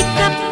sikap